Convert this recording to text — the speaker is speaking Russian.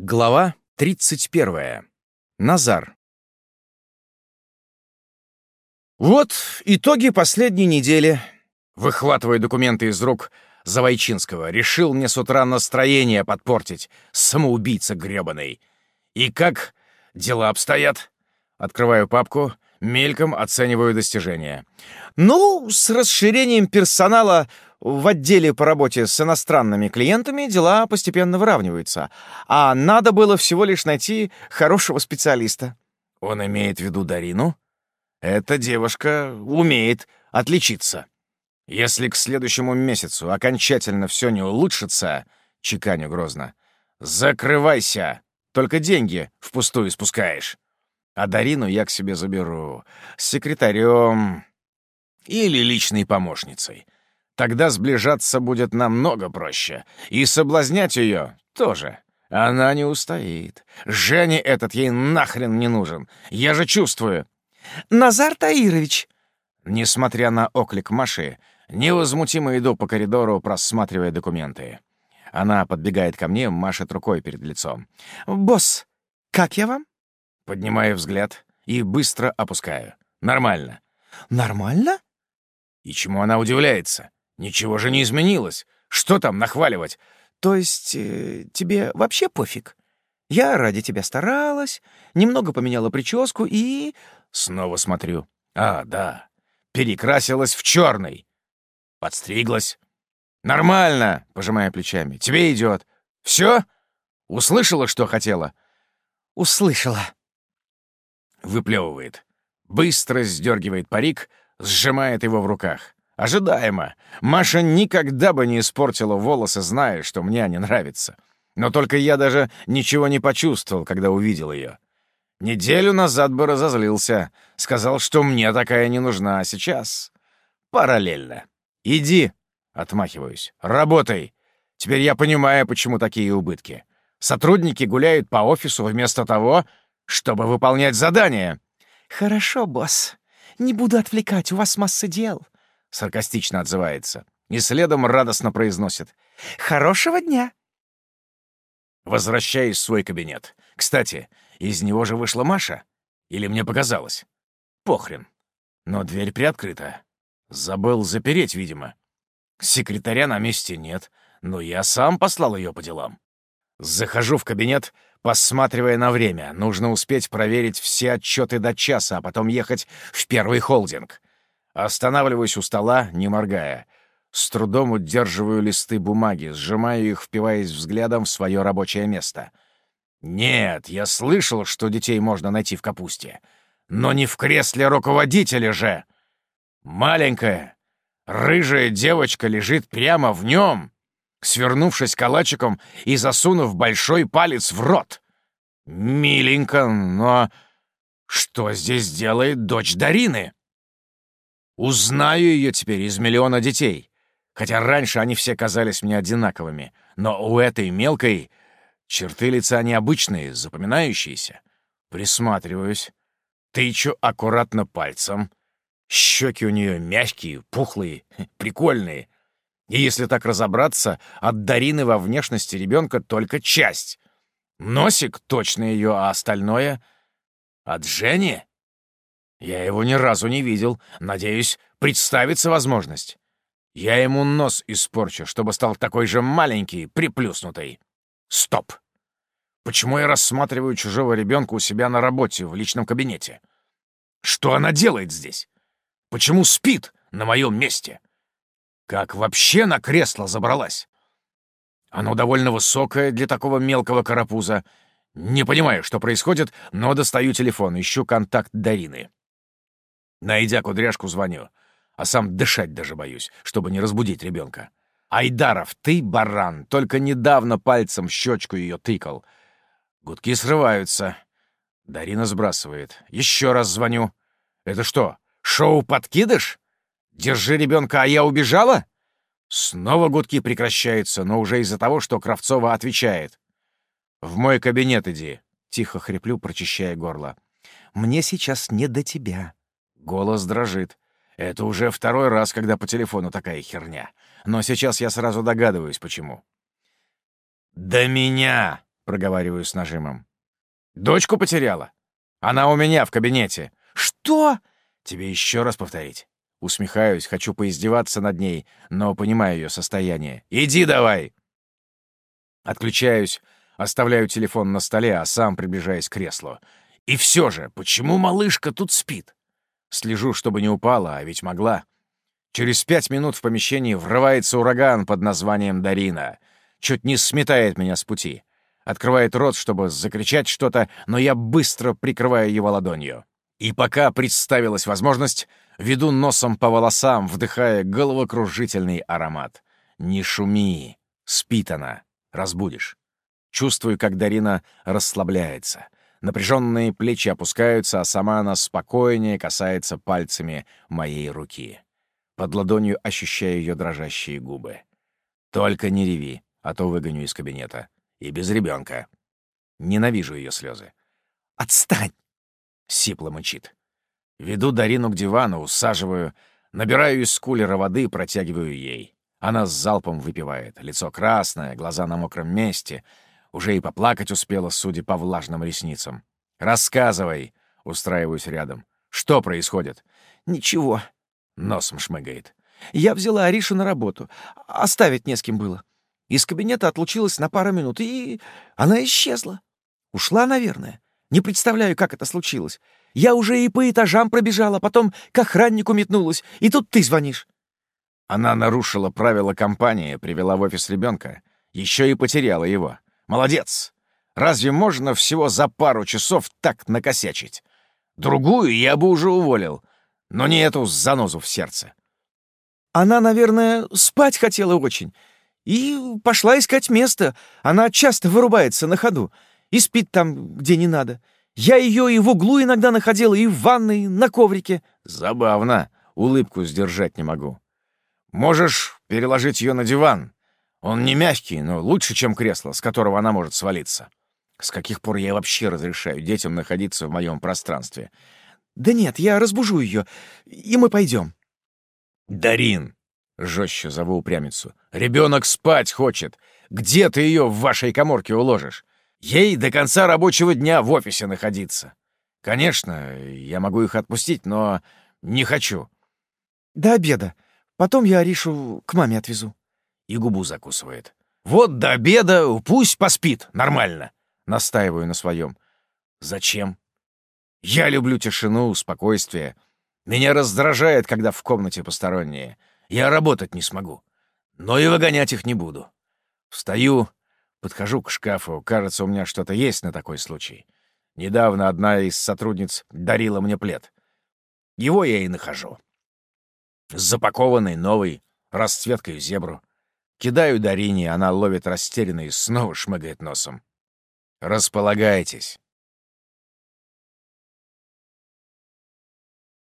Глава 31. Назар. Вот итоги последней недели. Выхватывая документы из рук Завойчинского, решил мне с утра настроение подпортить, самоубийца грёбаный. И как дела обстоят? Открываю папку, мельком оцениваю достижения. Ну, с расширением персонала в отделе по работе с иностранными клиентами дела постепенно выравниваются, а надо было всего лишь найти хорошего специалиста. Он имеет в виду Дарину? Эта девушка умеет отличиться. Если к следующему месяцу окончательно все не улучшится, чеканю грозно, закрывайся, только деньги впустую спускаешь. А Дарину я к себе заберу с секретарем или личной помощницей. Тогда сближаться будет намного проще. И соблазнять ее тоже. Она не устоит. Жене этот ей нахрен не нужен. Я же чувствую. «Назар Таирович!» Несмотря на оклик Маши, невозмутимо иду по коридору, просматривая документы. Она подбегает ко мне, машет рукой перед лицом. «Босс, как я вам?» Поднимаю взгляд и быстро опускаю. «Нормально». «Нормально?» И чему она удивляется? Ничего же не изменилось. Что там нахваливать? То есть э, тебе вообще пофиг? Я ради тебя старалась, немного поменяла прическу и... Снова смотрю. А, да. Перекрасилась в черный. Подстриглась. Нормально, пожимая плечами. Тебе идет. Все? Услышала, что хотела? Услышала. Выплевывает. Быстро сдергивает парик, сжимает его в руках. Ожидаемо. Маша никогда бы не испортила волосы, зная, что мне они нравятся. Но только я даже ничего не почувствовал, когда увидел ее. Неделю назад бы разозлился. Сказал, что мне такая не нужна, а сейчас... Параллельно. «Иди!» — отмахиваюсь. «Работай! Теперь я понимаю, почему такие убытки. Сотрудники гуляют по офису вместо того, чтобы выполнять задания». «Хорошо, босс. Не буду отвлекать, у вас масса дел. — саркастично отзывается. И следом радостно произносит. «Хорошего дня!» Возвращаюсь в свой кабинет. Кстати, из него же вышла Маша. Или мне показалось? Похрен. Но дверь приоткрыта. Забыл запереть, видимо. Секретаря на месте нет, но я сам послал ее по делам. Захожу в кабинет, посматривая на время. Нужно успеть проверить все отчеты до часа, а потом ехать в первый холдинг. Останавливаюсь у стола, не моргая. С трудом удерживаю листы бумаги, сжимаю их, впиваясь взглядом в свое рабочее место. Нет, я слышал, что детей можно найти в капусте. Но не в кресле руководителя же. Маленькая, рыжая девочка лежит прямо в нем, свернувшись калачиком и засунув большой палец в рот. Миленько, но что здесь делает дочь Дарины? Узнаю ее теперь из миллиона детей. Хотя раньше они все казались мне одинаковыми. Но у этой мелкой черты лица необычные, запоминающиеся. Присматриваюсь. Тычу аккуратно пальцем. Щеки у нее мягкие, пухлые, прикольные. И если так разобраться, от Дарины во внешности ребенка только часть. Носик точно ее, а остальное — от Жени? Я его ни разу не видел. Надеюсь, представится возможность. Я ему нос испорчу, чтобы стал такой же маленький, приплюснутый. Стоп! Почему я рассматриваю чужого ребенка у себя на работе, в личном кабинете? Что она делает здесь? Почему спит на моем месте? Как вообще на кресло забралась? Оно довольно высокое для такого мелкого карапуза. Не понимаю, что происходит, но достаю телефон, ищу контакт Дарины. Найдя кудряшку, звоню. А сам дышать даже боюсь, чтобы не разбудить ребенка. «Айдаров, ты баран, только недавно пальцем щечку ее тыкал». Гудки срываются. Дарина сбрасывает. Еще раз звоню. «Это что, шоу «Подкидыш»? Держи ребенка, а я убежала?» Снова гудки прекращаются, но уже из-за того, что Кравцова отвечает. «В мой кабинет иди», — тихо хриплю, прочищая горло. «Мне сейчас не до тебя», Голос дрожит. Это уже второй раз, когда по телефону такая херня. Но сейчас я сразу догадываюсь, почему. «До меня!» — проговариваю с нажимом. «Дочку потеряла? Она у меня в кабинете». «Что?» «Тебе еще раз повторить». Усмехаюсь, хочу поиздеваться над ней, но понимаю ее состояние. «Иди давай!» Отключаюсь, оставляю телефон на столе, а сам приближаюсь к креслу. И все же, почему малышка тут спит? Слежу, чтобы не упала, а ведь могла. Через пять минут в помещении врывается ураган под названием Дарина. Чуть не сметает меня с пути. Открывает рот, чтобы закричать что-то, но я быстро прикрываю его ладонью. И пока представилась возможность, веду носом по волосам, вдыхая головокружительный аромат. «Не шуми!» Спит она. Разбудишь. Чувствую, как Дарина расслабляется. Напряженные плечи опускаются, а сама она спокойнее касается пальцами моей руки. Под ладонью ощущаю ее дрожащие губы. «Только не реви, а то выгоню из кабинета. И без ребенка. Ненавижу ее слезы. «Отстань!» — сипло мычит. Веду Дарину к дивану, усаживаю, набираю из кулера воды и протягиваю ей. Она с залпом выпивает, лицо красное, глаза на мокром месте. Уже и поплакать успела, судя по влажным ресницам. «Рассказывай!» — устраиваюсь рядом. «Что происходит?» «Ничего», Носом шмыгает. «Я взяла Аришу на работу. Оставить не с кем было. Из кабинета отлучилась на пару минут, и она исчезла. Ушла, наверное. Не представляю, как это случилось. Я уже и по этажам пробежала, потом к охраннику метнулась, и тут ты звонишь». Она нарушила правила компании, привела в офис ребенка, еще и потеряла его. Молодец! Разве можно всего за пару часов так накосячить? Другую я бы уже уволил но не эту занозу в сердце. Она, наверное, спать хотела очень. И пошла искать место. Она часто вырубается на ходу. И спит там, где не надо. Я ее и в углу иногда находила, и в ванной, на коврике. Забавно. Улыбку сдержать не могу. Можешь переложить ее на диван. Он не мягкий, но лучше, чем кресло, с которого она может свалиться. С каких пор я вообще разрешаю детям находиться в моем пространстве? «Да нет, я разбужу ее, и мы пойдем». «Дарин!» — жестче зову упрямицу. «Ребенок спать хочет. Где ты ее в вашей коморке уложишь? Ей до конца рабочего дня в офисе находиться. Конечно, я могу их отпустить, но не хочу». «До обеда. Потом я Аришу к маме отвезу». И губу закусывает. «Вот до обеда пусть поспит нормально», — настаиваю на своем. «Зачем?» Я люблю тишину, спокойствие. Меня раздражает, когда в комнате посторонние. Я работать не смогу. Но и выгонять их не буду. Встаю, подхожу к шкафу. Кажется, у меня что-то есть на такой случай. Недавно одна из сотрудниц дарила мне плед. Его я и нахожу. Запакованный, новый, расцветкой в зебру. Кидаю Дарине, она ловит растерянно и снова шмыгает носом. «Располагайтесь».